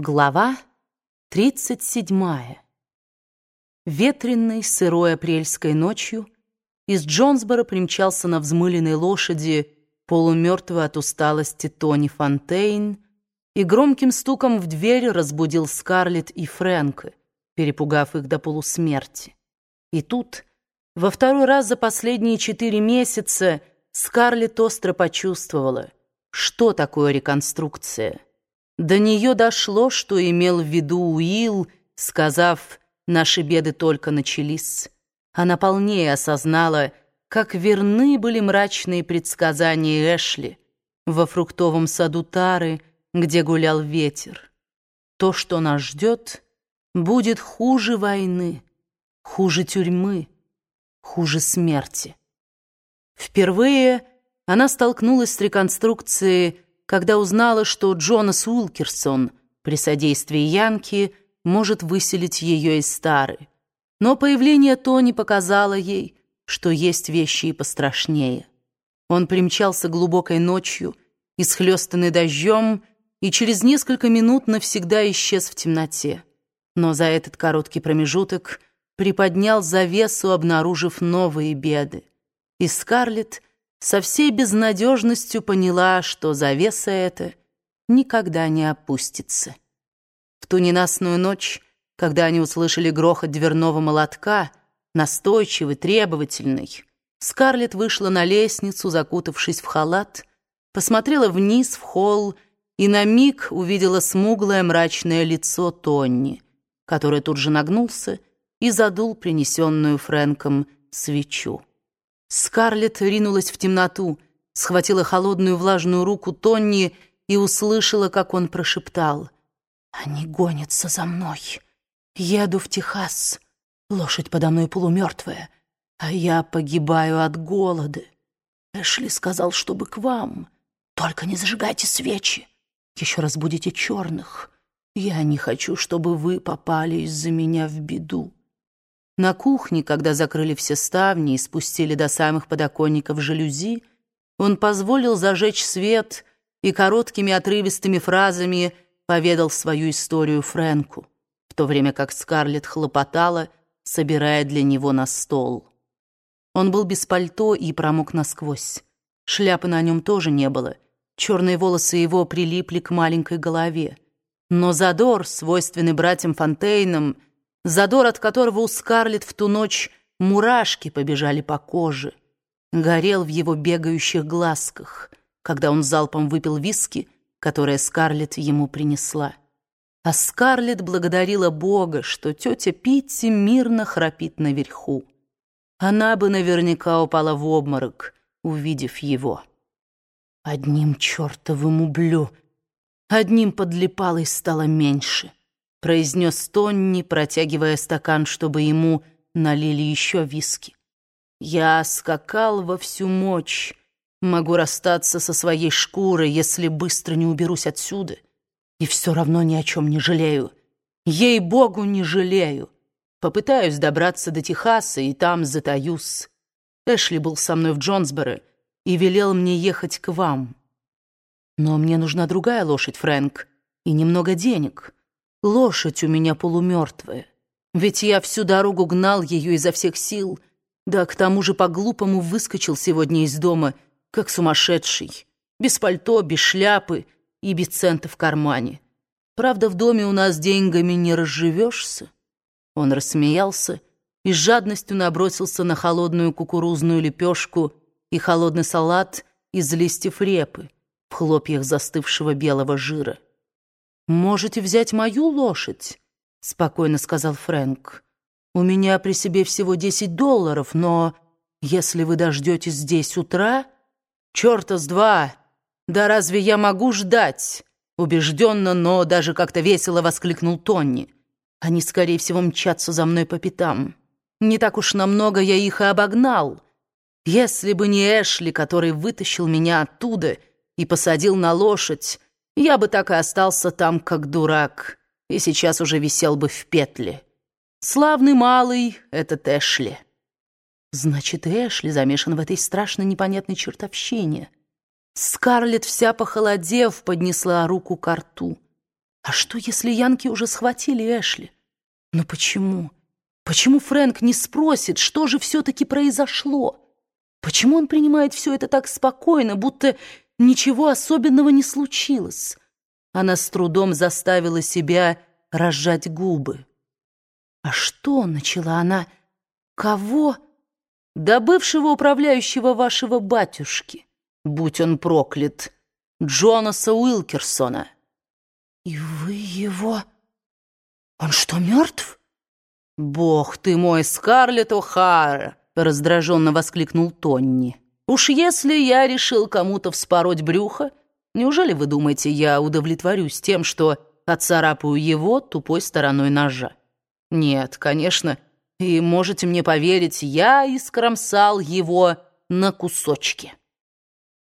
Глава 37. Ветренной, сырой апрельской ночью из Джонсбора примчался на взмыленной лошади полумертвый от усталости Тони Фонтейн и громким стуком в дверь разбудил Скарлетт и Фрэнка, перепугав их до полусмерти. И тут, во второй раз за последние четыре месяца, Скарлетт остро почувствовала, что такое реконструкция — до нее дошло, что имел в виду Уилл, сказав «наши беды только начались». Она полнее осознала, как верны были мрачные предсказания Эшли во фруктовом саду Тары, где гулял ветер. То, что нас ждет, будет хуже войны, хуже тюрьмы, хуже смерти. Впервые она столкнулась с реконструкцией когда узнала, что Джонас Уилкерсон при содействии Янки может выселить ее из Стары. Но появление Тони показало ей, что есть вещи и пострашнее. Он примчался глубокой ночью, исхлестанный дождем, и через несколько минут навсегда исчез в темноте. Но за этот короткий промежуток приподнял завесу, обнаружив новые беды. И Скарлетт со всей безнадежностью поняла, что завеса эта никогда не опустится. В ту ненастную ночь, когда они услышали грохот дверного молотка, настойчивый, требовательный, Скарлетт вышла на лестницу, закутавшись в халат, посмотрела вниз в холл и на миг увидела смуглое мрачное лицо Тонни, который тут же нагнулся и задул принесенную Фрэнком свечу. Скарлетт ринулась в темноту, схватила холодную влажную руку Тонни и услышала, как он прошептал. «Они гонятся за мной. Еду в Техас. Лошадь подо мной полумертвая, а я погибаю от голода. Эшли сказал, чтобы к вам. Только не зажигайте свечи. Еще раз будете черных. Я не хочу, чтобы вы попали из-за меня в беду». На кухне, когда закрыли все ставни и спустили до самых подоконников жалюзи, он позволил зажечь свет и короткими отрывистыми фразами поведал свою историю Фрэнку, в то время как Скарлетт хлопотала, собирая для него на стол. Он был без пальто и промок насквозь. Шляпы на нем тоже не было. Черные волосы его прилипли к маленькой голове. Но задор, свойственный братьям Фонтейнам, задор от которого у Скарлетт в ту ночь мурашки побежали по коже, горел в его бегающих глазках, когда он залпом выпил виски, которое Скарлетт ему принесла. А Скарлетт благодарила Бога, что тетя Питти мирно храпит наверху. Она бы наверняка упала в обморок, увидев его. Одним чертовым ублю, одним подлипалой стало меньше произнес Тонни, протягивая стакан, чтобы ему налили еще виски. «Я скакал во всю мощь. Могу расстаться со своей шкурой, если быстро не уберусь отсюда. И все равно ни о чем не жалею. Ей-богу, не жалею. Попытаюсь добраться до Техаса и там затаюсь. Эшли был со мной в Джонсборо и велел мне ехать к вам. Но мне нужна другая лошадь, Фрэнк, и немного денег». Лошадь у меня полумертвая. Ведь я всю дорогу гнал ее изо всех сил, да к тому же по-глупому выскочил сегодня из дома, как сумасшедший, без пальто, без шляпы и без цента в кармане. Правда, в доме у нас деньгами не разживешься. Он рассмеялся и с жадностью набросился на холодную кукурузную лепешку и холодный салат из листьев репы в хлопьях застывшего белого жира. «Можете взять мою лошадь», — спокойно сказал Фрэнк. «У меня при себе всего десять долларов, но если вы дождетесь здесь утра...» «Черта с два! Да разве я могу ждать?» Убежденно, но даже как-то весело воскликнул Тонни. «Они, скорее всего, мчатся за мной по пятам. Не так уж намного я их и обогнал. Если бы не Эшли, который вытащил меня оттуда и посадил на лошадь, я бы так и остался там, как дурак, и сейчас уже висел бы в петле. Славный малый — этот Эшли. Значит, Эшли замешан в этой страшно непонятной чертовщине. Скарлетт, вся похолодев, поднесла руку к рту. А что, если янки уже схватили Эшли? Но почему? Почему Фрэнк не спросит, что же все-таки произошло? Почему он принимает все это так спокойно, будто ничего особенного не случилось? Она с трудом заставила себя разжать губы. «А что?» — начала она. «Кого?» «Да бывшего управляющего вашего батюшки, будь он проклят, Джонаса Уилкерсона». «И вы его... Он что, мертв?» «Бог ты мой, Скарлетт О'Хара!» — раздраженно воскликнул Тонни. «Уж если я решил кому-то вспороть брюхо, неужели вы думаете, я удовлетворюсь тем, что отцарапаю его тупой стороной ножа? Нет, конечно, и можете мне поверить, я искромсал его на кусочки».